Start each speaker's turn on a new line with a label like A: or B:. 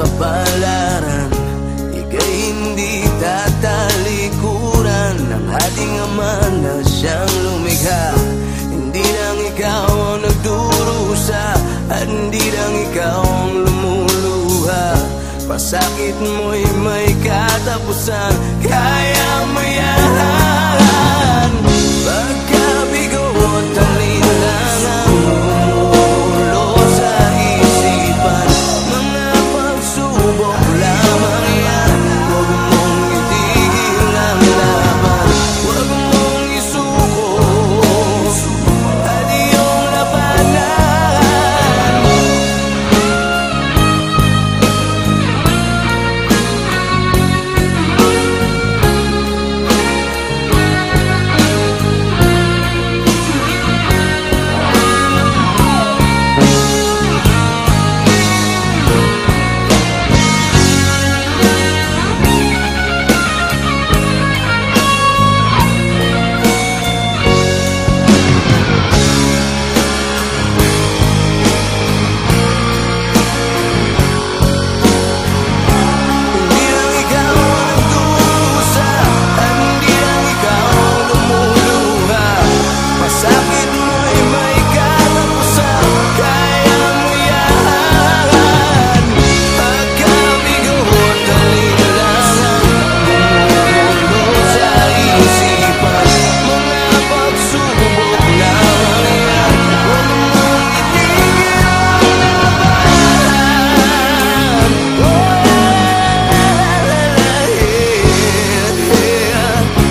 A: kapalaran Ika'y hindi tatalikuran. Ng ating ama na siyang lumikha Hindi lang ikaw ang nagdurusa At hindi lang ikaw ang lumuluha. Pasakit mo'y may katapusan Kaya